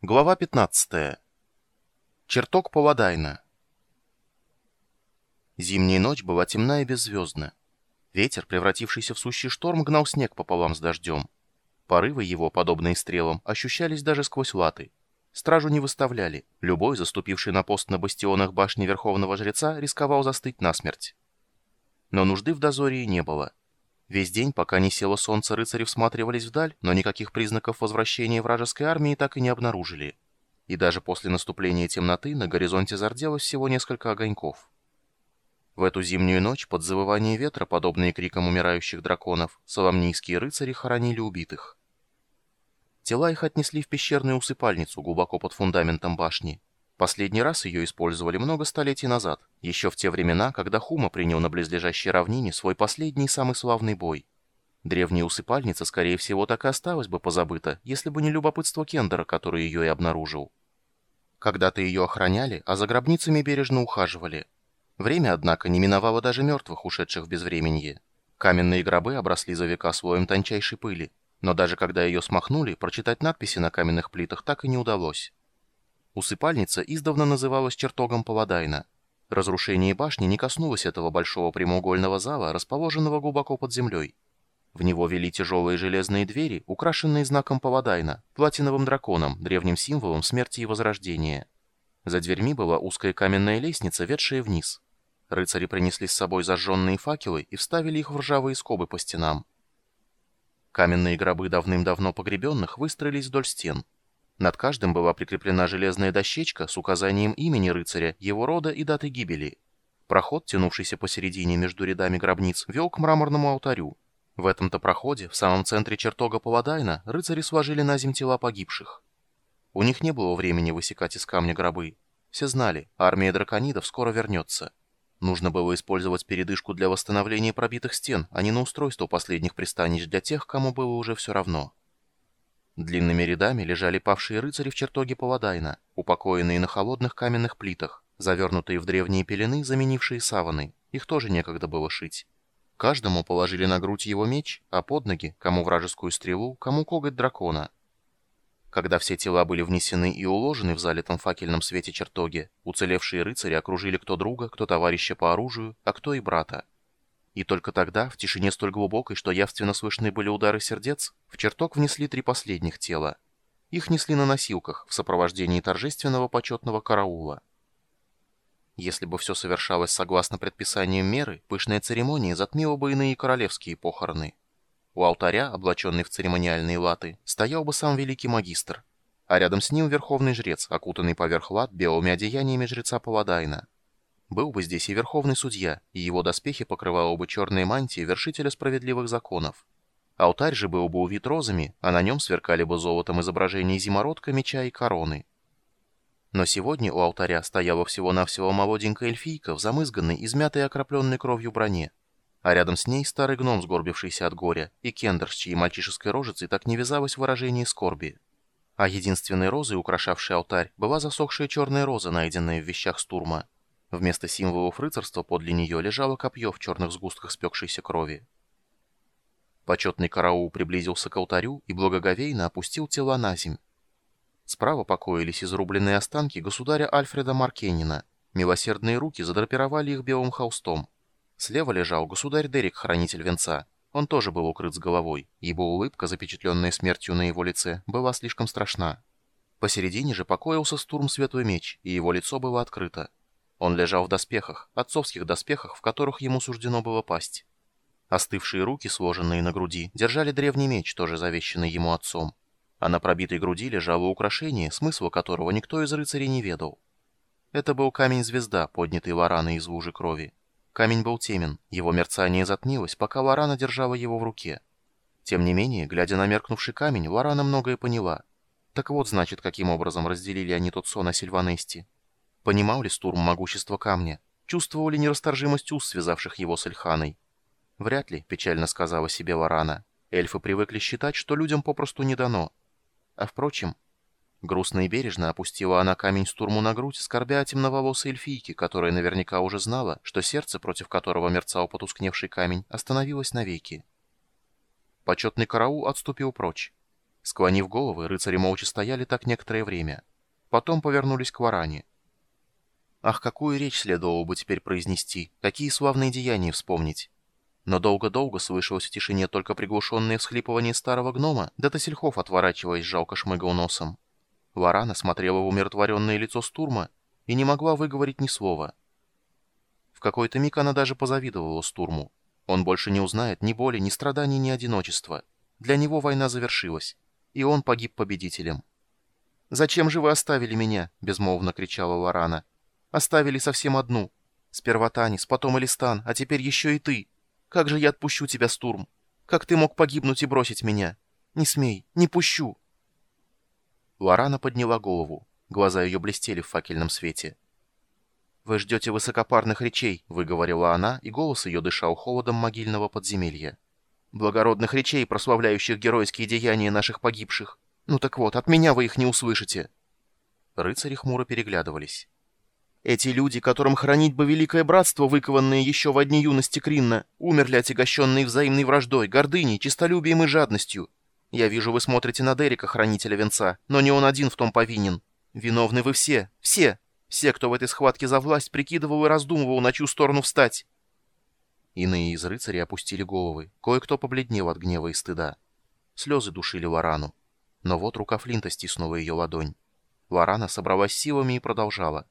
Глава 15. Чертог Паладайна. Зимняя ночь была темна и беззвездна. Ветер, превратившийся в сущий шторм, гнал снег пополам с дождем. Порывы его, подобные стрелам, ощущались даже сквозь латы. Стражу не выставляли. Любой, заступивший на пост на бастионах башни Верховного Жреца, рисковал застыть насмерть. Но нужды в дозоре не было. Весь день, пока не село солнце, рыцари всматривались вдаль, но никаких признаков возвращения вражеской армии так и не обнаружили. И даже после наступления темноты на горизонте зарделось всего несколько огоньков. В эту зимнюю ночь под завывание ветра, подобные крикам умирающих драконов, соломнийские рыцари хоронили убитых. Тела их отнесли в пещерную усыпальницу глубоко под фундаментом башни. Последний раз ее использовали много столетий назад, еще в те времена, когда Хума принял на близлежащей равнине свой последний и самый славный бой. Древняя усыпальница, скорее всего, так и осталась бы позабыта, если бы не любопытство Кендера, который ее и обнаружил. Когда-то ее охраняли, а за гробницами бережно ухаживали. Время, однако, не миновало даже мертвых, ушедших в безвременье. Каменные гробы обросли за века слоем тончайшей пыли, но даже когда ее смахнули, прочитать надписи на каменных плитах так и не удалось. Усыпальница издавна называлась чертогом Паладайна. Разрушение башни не коснулось этого большого прямоугольного зала, расположенного глубоко под землей. В него вели тяжелые железные двери, украшенные знаком Паладайна, платиновым драконом, древним символом смерти и возрождения. За дверьми была узкая каменная лестница, ведшая вниз. Рыцари принесли с собой зажженные факелы и вставили их в ржавые скобы по стенам. Каменные гробы давным-давно погребенных выстроились вдоль стен. Над каждым была прикреплена железная дощечка с указанием имени рыцаря, его рода и даты гибели. Проход, тянувшийся посередине между рядами гробниц, вел к мраморному алтарю. В этом-то проходе, в самом центре чертога Паладайна, рыцари сложили на земь тела погибших. У них не было времени высекать из камня гробы. Все знали, армия драконидов скоро вернется. Нужно было использовать передышку для восстановления пробитых стен, а не на устройство последних пристанищ для тех, кому было уже все равно. Длинными рядами лежали павшие рыцари в чертоге Паладайна, упокоенные на холодных каменных плитах, завернутые в древние пелены, заменившие саваны. Их тоже некогда было шить. Каждому положили на грудь его меч, а под ноги, кому вражескую стрелу, кому коготь дракона. Когда все тела были внесены и уложены в залитом факельном свете чертоге, уцелевшие рыцари окружили кто друга, кто товарища по оружию, а кто и брата. И только тогда, в тишине столь глубокой, что явственно слышны были удары сердец, в чертог внесли три последних тела. Их несли на носилках, в сопровождении торжественного почетного караула. Если бы все совершалось согласно предписаниям меры, пышная церемония затмила бы иные королевские похороны. У алтаря, облаченный в церемониальные латы, стоял бы сам великий магистр, а рядом с ним верховный жрец, окутанный поверх лат белыми одеяниями жреца Паладайна. Был бы здесь и верховный судья, и его доспехи покрывала бы черные мантии вершителя справедливых законов. Алтарь же был бы увит розами, а на нем сверкали бы золотом изображения зимородка, меча и короны. Но сегодня у алтаря стояла всего-навсего молоденькая эльфийка в замызганной, измятой и окропленной кровью броне. А рядом с ней старый гном, сгорбившийся от горя, и кендер, с чьей мальчишеской рожицей так не вязалось выражение скорби. А единственной розой, украшавшей алтарь, была засохшая черная роза, найденная в вещах Стурма. Вместо символов рыцарства подле нее лежало копье в черных сгустках спекшейся крови. Почетный караул приблизился к алтарю и благоговейно опустил тела на земь. Справа покоились изрубленные останки государя Альфреда Маркенина. Милосердные руки задрапировали их белым холстом. Слева лежал государь Дерек, хранитель венца. Он тоже был укрыт с головой, ибо улыбка, запечатленная смертью на его лице, была слишком страшна. Посередине же покоился Стурм Светлый Меч, и его лицо было открыто. Он лежал в доспехах, отцовских доспехах, в которых ему суждено было пасть. Остывшие руки, сложенные на груди, держали древний меч, тоже завещанный ему отцом. А на пробитой груди лежало украшение, смысла которого никто из рыцарей не ведал. Это был камень-звезда, поднятый Лораной из лужи крови. Камень был темен, его мерцание затмилось, пока Лорана держала его в руке. Тем не менее, глядя на меркнувший камень, Лорана многое поняла. Так вот, значит, каким образом разделили они тот сон о Сильванесте. Понимал ли Стурм могущество камня? Чувствовал ли нерасторжимость уз, связавших его с Эльханой? Вряд ли, печально сказала себе Варана. Эльфы привыкли считать, что людям попросту не дано. А впрочем... Грустно и бережно опустила она камень Стурму на грудь, скорбя о темноволосой эльфийке, которая наверняка уже знала, что сердце, против которого мерцал потускневший камень, остановилось навеки. Почетный караул отступил прочь. Склонив головы, рыцари молча стояли так некоторое время. Потом повернулись к Варане. Ах, какую речь следовало бы теперь произнести, какие славные деяния вспомнить. Но долго-долго слышалось в тишине только приглушенное всхлипывание старого гнома, да Тасельхов, отворачиваясь, жалко шмыгал носом. Варана смотрела в умиротворенное лицо Стурма и не могла выговорить ни слова. В какой-то миг она даже позавидовала Стурму. Он больше не узнает ни боли, ни страданий, ни одиночества. Для него война завершилась, и он погиб победителем. «Зачем же вы оставили меня?» — безмолвно кричала Лорана. «Оставили совсем одну. Сперва Танис, потом Элистан, а теперь еще и ты. Как же я отпущу тебя, Стурм? Как ты мог погибнуть и бросить меня? Не смей, не пущу!» Лорана подняла голову. Глаза ее блестели в факельном свете. «Вы ждете высокопарных речей», — выговорила она, и голос ее дышал холодом могильного подземелья. «Благородных речей, прославляющих геройские деяния наших погибших. Ну так вот, от меня вы их не услышите». Рыцари хмуро переглядывались. «Эти люди, которым хранить бы великое братство, выкованное еще в одни юности Кринна, умерли отягощенные взаимной враждой, гордыней, честолюбием и жадностью. Я вижу, вы смотрите на Дерека, хранителя венца, но не он один в том повинен. Виновны вы все, все, все, кто в этой схватке за власть прикидывал и раздумывал, на чью сторону встать. Иные из рыцарей опустили головы, кое-кто побледнел от гнева и стыда. Слезы душили Лорану. Но вот рука Флинта стиснула ее ладонь. Лорана собралась силами и продолжала.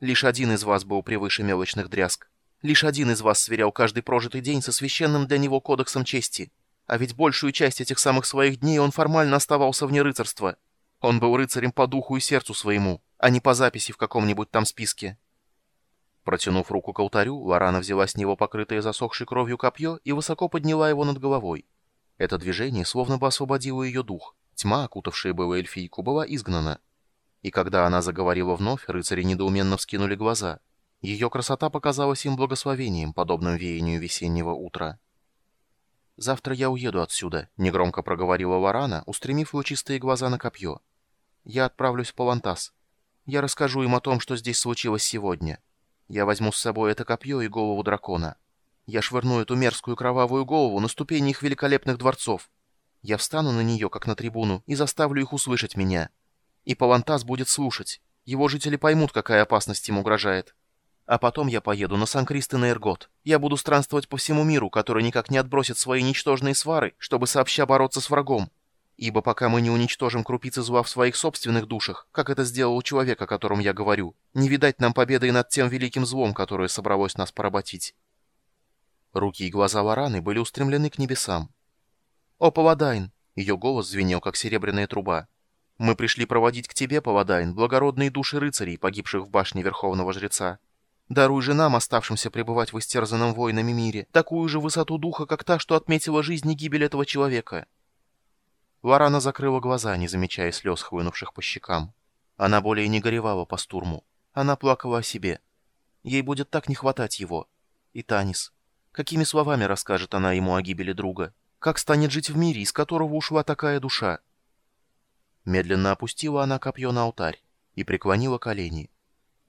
«Лишь один из вас был превыше мелочных дрязг. Лишь один из вас сверял каждый прожитый день со священным для него кодексом чести. А ведь большую часть этих самых своих дней он формально оставался вне рыцарства. Он был рыцарем по духу и сердцу своему а не по записи в каком-нибудь там списке. Протянув руку к алтарю, Лорана взяла с него покрытое засохшей кровью копье и высоко подняла его над головой. Это движение словно бы освободило ее дух. Тьма, окутавшая было эльфийку, была изгнана. И когда она заговорила вновь, рыцари недоуменно вскинули глаза. Ее красота показалась им благословением, подобным веянию весеннего утра. «Завтра я уеду отсюда», — негромко проговорила Лорана, устремив лучистые глаза на копье. «Я отправлюсь в Палантас. Я расскажу им о том, что здесь случилось сегодня. Я возьму с собой это копье и голову дракона. Я швырну эту мерзкую кровавую голову на ступени их великолепных дворцов. Я встану на нее, как на трибуну, и заставлю их услышать меня. И Палантас будет слушать. Его жители поймут, какая опасность им угрожает. А потом я поеду на Сан-Крист и на Эргот. Я буду странствовать по всему миру, который никак не отбросит свои ничтожные свары, чтобы сообща бороться с врагом. Ибо пока мы не уничтожим крупицы зла в своих собственных душах, как это сделал человек, о котором я говорю, не видать нам победы и над тем великим злом, которое собралось нас поработить. Руки и глаза Лораны были устремлены к небесам. «О, Паладайн!» — ее голос звенел, как серебряная труба. «Мы пришли проводить к тебе, Паладайн, благородные души рыцарей, погибших в башне Верховного Жреца. Даруй же нам, оставшимся пребывать в истерзанном войнами мире, такую же высоту духа, как та, что отметила жизнь и гибель этого человека». Лорана закрыла глаза, не замечая слез, хлынувших по щекам. Она более не горевала по стурму. Она плакала о себе. Ей будет так не хватать его. И Танис. Какими словами расскажет она ему о гибели друга? Как станет жить в мире, из которого ушла такая душа? Медленно опустила она копье на алтарь и преклонила колени.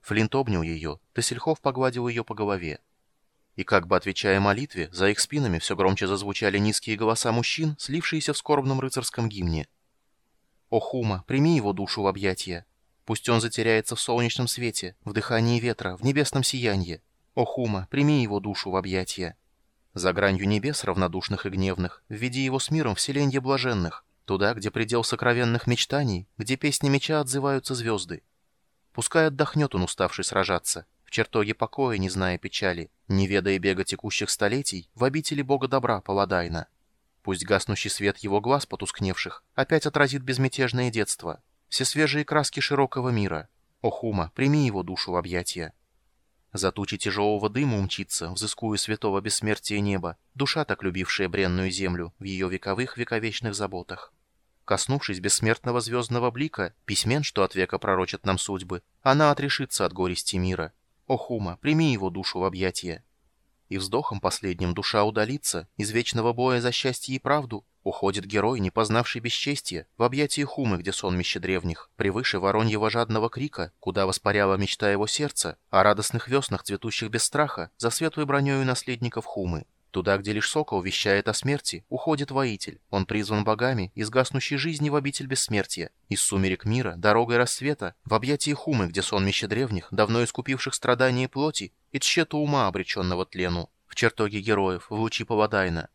Флинт обнял ее, Тессельхов погладил ее по голове. И как бы отвечая молитве, за их спинами все громче зазвучали низкие голоса мужчин, слившиеся в скорбном рыцарском гимне. «О, Хума, прими его душу в объятия. Пусть он затеряется в солнечном свете, в дыхании ветра, в небесном сиянье. О, Хума, прими его душу в объятия. За гранью небес, равнодушных и гневных, введи его с миром в селенье блаженных, туда, где предел сокровенных мечтаний, где песни меча отзываются звезды. Пускай отдохнет он, уставший сражаться, в чертоге покоя, не зная печали, не ведая бега текущих столетий, в обители бога добра Паладайна. Пусть гаснущий свет его глаз потускневших опять отразит безмятежное детство, все свежие краски широкого мира. О, Хума, прими его душу в объятия. За тучи тяжелого дыма умчится, взыскуя святого бессмертия неба, душа, так любившая бренную землю в ее вековых вековечных заботах. Коснувшись бессмертного звездного блика, письмен, что от века пророчат нам судьбы, она отрешится от горести мира, о, Хума, прими его душу в объятия. И вздохом последним душа удалится, из вечного боя за счастье и правду, уходит герой, не познавший бесчестия, в объятия Хумы, где сонмище древних, превыше вороньего жадного крика, куда воспаряла мечта его сердца, о радостных веснах, цветущих без страха, за светлой бронею наследников Хумы, Туда, где лишь сокол вещает о смерти, уходит воитель. Он призван богами из гаснущей жизни в обитель бессмертия. Из сумерек мира, дорогой рассвета, в объятии хумы, где сонмище древних, давно искупивших страдания плоти и тщету ума, обреченного тлену. В чертоге героев, в лучи Паладайна.